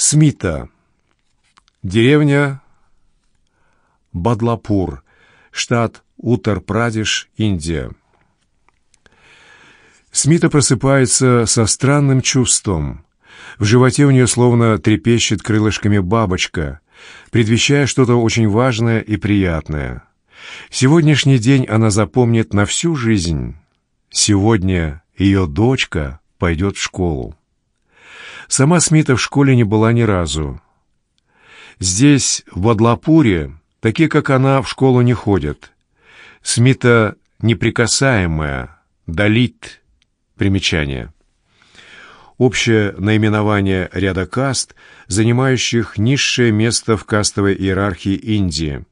Смита. Деревня Бадлапур, штат Утар-Прадеш, Индия. Смита просыпается со странным чувством. В животе у нее словно трепещет крылышками бабочка, предвещая что-то очень важное и приятное. Сегодняшний день она запомнит на всю жизнь. Сегодня ее дочка пойдет в школу. Сама Смита в школе не была ни разу. Здесь, в Бадлапуре, такие, как она, в школу не ходят. Смита неприкасаемая, далит, примечание. Общее наименование ряда каст, занимающих низшее место в кастовой иерархии Индии.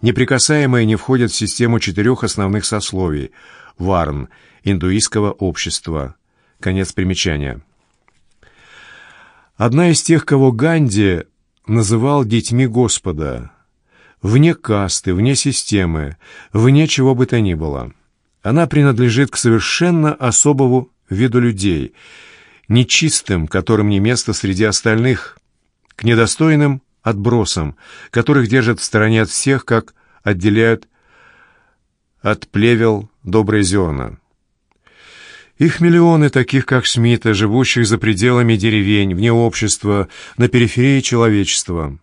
Неприкасаемые не входят в систему четырех основных сословий – варн, индуистского общества. Конец примечания. Одна из тех, кого Ганди называл детьми Господа, вне касты, вне системы, вне чего бы то ни было. Она принадлежит к совершенно особому виду людей, нечистым, которым не место среди остальных, к недостойным отбросам, которых держат в стороне от всех, как отделяют от плевел добрые зерна. Их миллионы таких, как Смита, живущих за пределами деревень, вне общества, на периферии человечества.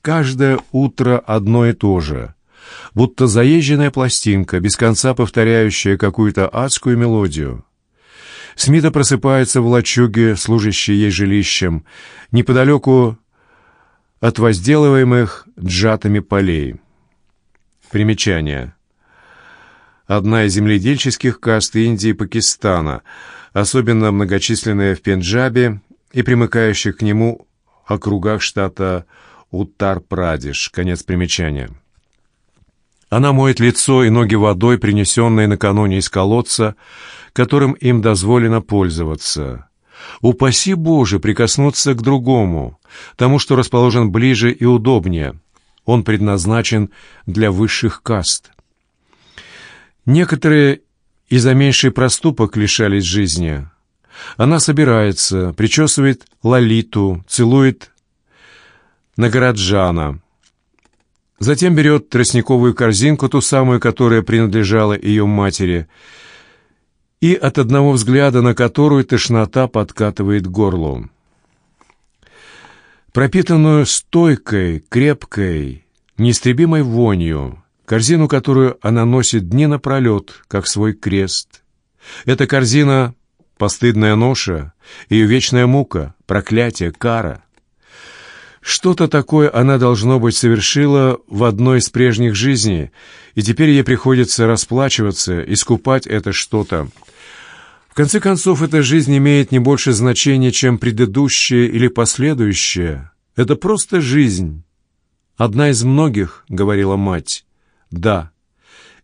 Каждое утро одно и то же. Будто заезженная пластинка, без конца повторяющая какую-то адскую мелодию. Смита просыпается в лачуге, служащей ей жилищем, неподалеку от возделываемых джатами полей. Примечание одна из земледельческих каст Индии и Пакистана, особенно многочисленная в Пенджабе и примыкающих к нему округах штата Уттар-Прадеш. Конец примечания. Она моет лицо и ноги водой, принесенной накануне из колодца, которым им дозволено пользоваться. Упаси Боже прикоснуться к другому, тому, что расположен ближе и удобнее. Он предназначен для высших каст. Некоторые из-за меньший проступок лишались жизни. Она собирается, причесывает Лолиту, целует Нагораджана. Затем берет тростниковую корзинку, ту самую, которая принадлежала ее матери, и от одного взгляда на которую тошнота подкатывает горло. Пропитанную стойкой, крепкой, неистребимой вонью, корзину, которую она носит дни напролет, как свой крест. Эта корзина — постыдная ноша, ее вечная мука, проклятие, кара. Что-то такое она, должно быть, совершила в одной из прежних жизней, и теперь ей приходится расплачиваться, искупать это что-то. В конце концов, эта жизнь имеет не больше значения, чем предыдущая или последующая. Это просто жизнь. «Одна из многих», — говорила мать. Да,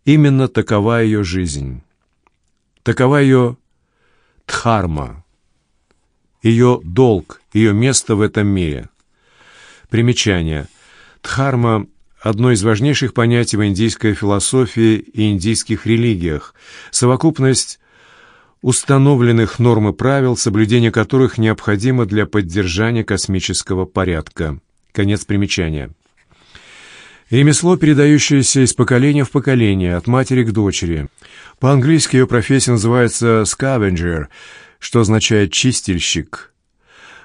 именно такова ее жизнь. Такова ее дхарма, ее долг, ее место в этом мире. Примечание. Дхарма – одно из важнейших понятий в индийской философии и индийских религиях, совокупность установленных норм и правил, соблюдение которых необходимо для поддержания космического порядка. Конец примечания. Ремесло, передающееся из поколения в поколение, от матери к дочери. По-английски ее профессия называется «scavenger», что означает «чистильщик».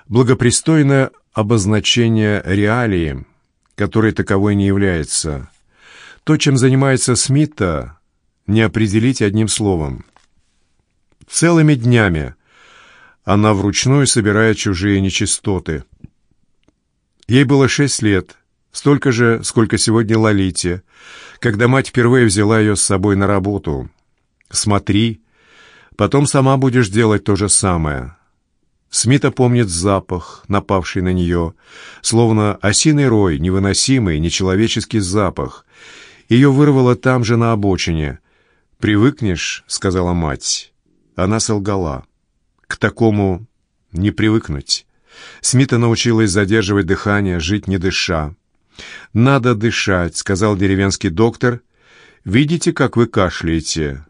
Благопристойное обозначение реалии, которой таковой не является. То, чем занимается Смита, не определить одним словом. Целыми днями она вручную собирает чужие нечистоты. Ей было шесть лет – Столько же, сколько сегодня Лолите, когда мать впервые взяла ее с собой на работу. «Смотри, потом сама будешь делать то же самое». Смита помнит запах, напавший на нее, словно осиный рой, невыносимый, нечеловеческий запах. Ее вырвало там же на обочине. «Привыкнешь», — сказала мать. Она солгала. «К такому не привыкнуть». Смита научилась задерживать дыхание, жить не дыша. «Надо дышать», — сказал деревенский доктор. «Видите, как вы кашляете?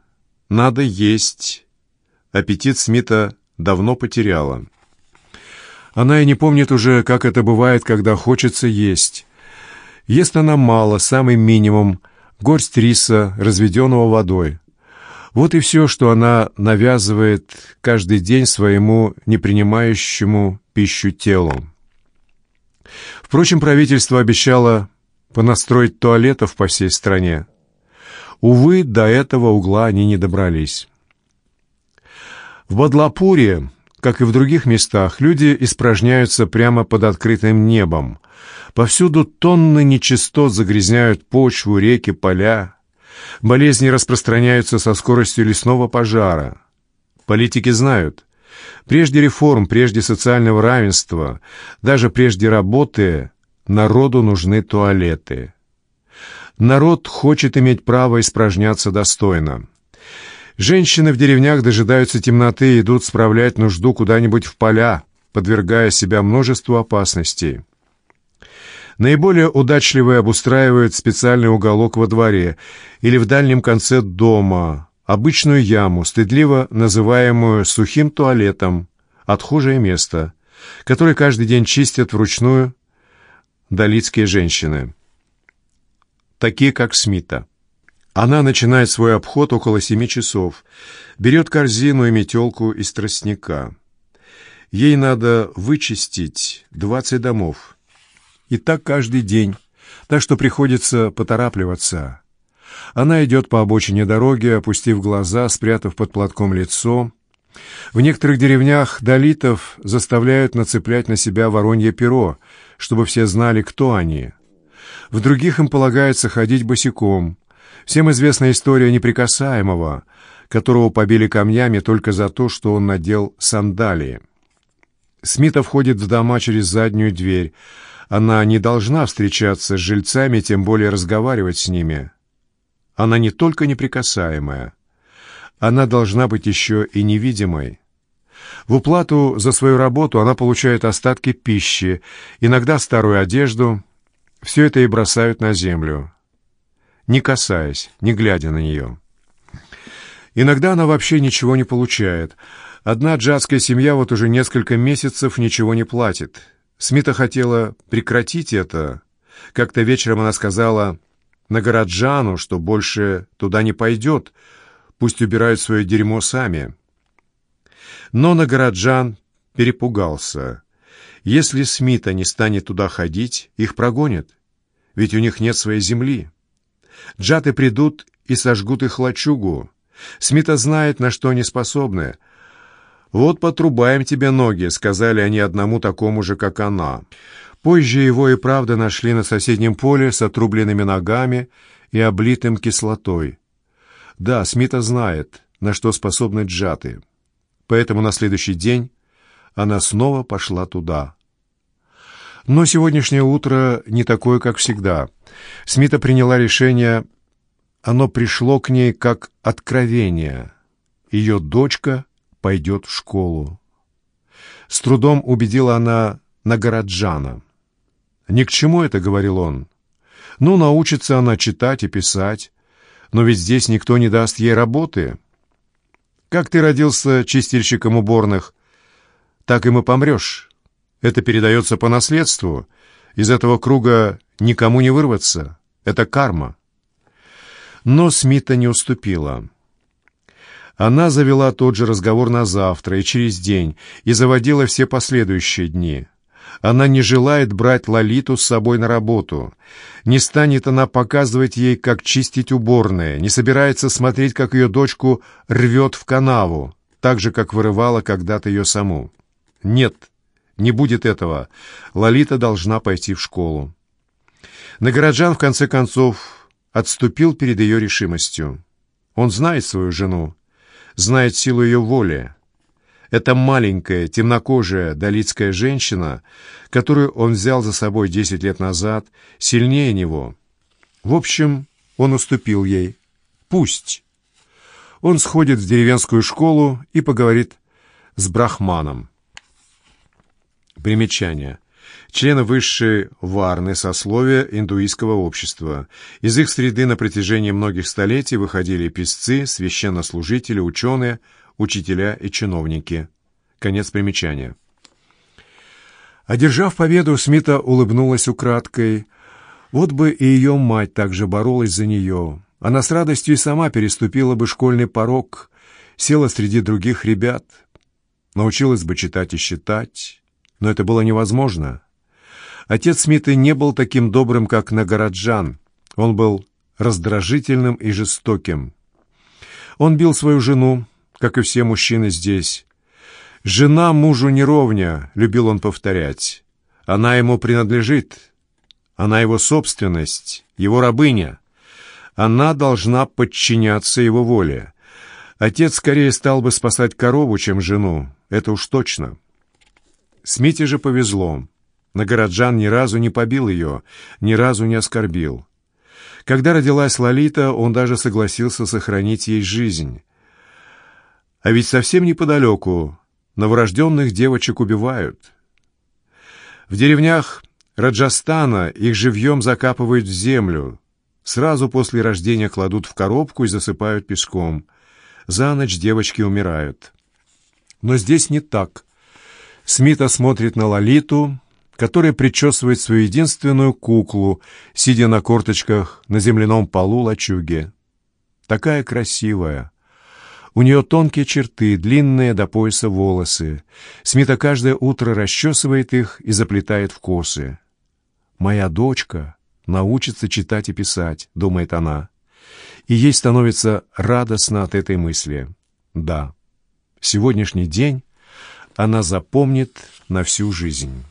Надо есть». Аппетит Смита давно потеряла. Она и не помнит уже, как это бывает, когда хочется есть. Ест она мало, самый минимум, горсть риса, разведенного водой. Вот и все, что она навязывает каждый день своему непринимающему пищу телу. Впрочем, правительство обещало понастроить туалетов по всей стране. Увы, до этого угла они не добрались. В Бадлапуре, как и в других местах, люди испражняются прямо под открытым небом. Повсюду тонны нечистот загрязняют почву, реки, поля. Болезни распространяются со скоростью лесного пожара. Политики знают, прежде реформ, прежде социального равенства, даже прежде работы, народу нужны туалеты. Народ хочет иметь право испражняться достойно. Женщины в деревнях дожидаются темноты и идут справлять нужду куда-нибудь в поля, подвергая себя множеству опасностей. Наиболее удачливые обустраивают специальный уголок во дворе или в дальнем конце дома, обычную яму, стыдливо называемую сухим туалетом, отхожее место, которое каждый день чистят вручную далитские женщины, такие как Смита. Она начинает свой обход около семи часов, берет корзину и метелку из тростника. Ей надо вычистить двадцать домов. И так каждый день, так что приходится поторапливаться. Она идет по обочине дороги, опустив глаза, спрятав под платком лицо. В некоторых деревнях долитов заставляют нацеплять на себя воронье перо, чтобы все знали, кто они. В других им полагается ходить босиком. Всем известна история неприкасаемого, которого побили камнями только за то, что он надел сандалии. Смита входит в дома через заднюю дверь, она не должна встречаться с жильцами, тем более разговаривать с ними. Она не только неприкасаемая, она должна быть еще и невидимой. В уплату за свою работу она получает остатки пищи, иногда старую одежду. Все это и бросают на землю, не касаясь, не глядя на нее. Иногда она вообще ничего не получает. Одна джадская семья вот уже несколько месяцев ничего не платит. Смита хотела прекратить это. Как-то вечером она сказала Нагораджану, что больше туда не пойдет, пусть убирают свое дерьмо сами. Но Нагораджан перепугался. Если Смита не станет туда ходить, их прогонят, ведь у них нет своей земли. Джаты придут и сожгут их лачугу. Смита знает, на что они способны — «Вот потрубаем тебе ноги», — сказали они одному такому же, как она. Позже его и правда нашли на соседнем поле с отрубленными ногами и облитым кислотой. Да, Смита знает, на что способны джаты. Поэтому на следующий день она снова пошла туда. Но сегодняшнее утро не такое, как всегда. Смита приняла решение, оно пришло к ней как откровение. Ее дочка — пойдет в школу. С трудом убедила она Нагороджана. «Ни к чему это», — говорил он. «Ну, научится она читать и писать, но ведь здесь никто не даст ей работы. Как ты родился чистильщиком уборных, так и помрешь. Это передается по наследству. Из этого круга никому не вырваться. Это карма». Но Смита не уступила. Она завела тот же разговор на завтра и через день, и заводила все последующие дни. Она не желает брать Лолиту с собой на работу. Не станет она показывать ей, как чистить уборные, не собирается смотреть, как ее дочку рвет в канаву, так же, как вырывала когда-то ее саму. Нет, не будет этого. Лолита должна пойти в школу. Нагороджан, в конце концов, отступил перед ее решимостью. Он знает свою жену, знает силу ее воли. Эта маленькая, темнокожая далитская женщина, которую он взял за собой десять лет назад, сильнее него. В общем, он уступил ей. Пусть. Он сходит в деревенскую школу и поговорит с брахманом. Примечание. Члены высшей варны сословия индуистского общества. Из их среды на протяжении многих столетий выходили писцы, священнослужители, ученые, учителя и чиновники. Конец примечания. Одержав победу, Смита улыбнулась украдкой. Вот бы и ее мать также боролась за нее. Она с радостью и сама переступила бы школьный порог, села среди других ребят, научилась бы читать и считать. Но это было невозможно. Отец Смита не был таким добрым, как Нагороджан. Он был раздражительным и жестоким. Он бил свою жену, как и все мужчины здесь. «Жена мужу не ровня», — любил он повторять. «Она ему принадлежит. Она его собственность, его рабыня. Она должна подчиняться его воле. Отец скорее стал бы спасать корову, чем жену. Это уж точно». Смите же повезло. Нагороджан ни разу не побил ее, ни разу не оскорбил. Когда родилась Лолита, он даже согласился сохранить ей жизнь. А ведь совсем неподалеку новорожденных девочек убивают. В деревнях Раджастана их живьем закапывают в землю, сразу после рождения кладут в коробку и засыпают песком. За ночь девочки умирают. Но здесь не так. Смита смотрит на Лолиту, которая причесывает свою единственную куклу, сидя на корточках на земляном полу лачуги. Такая красивая. У нее тонкие черты, длинные до пояса волосы. Смита каждое утро расчесывает их и заплетает в косы. «Моя дочка научится читать и писать», — думает она. И ей становится радостно от этой мысли. Да, сегодняшний день она запомнит на всю жизнь.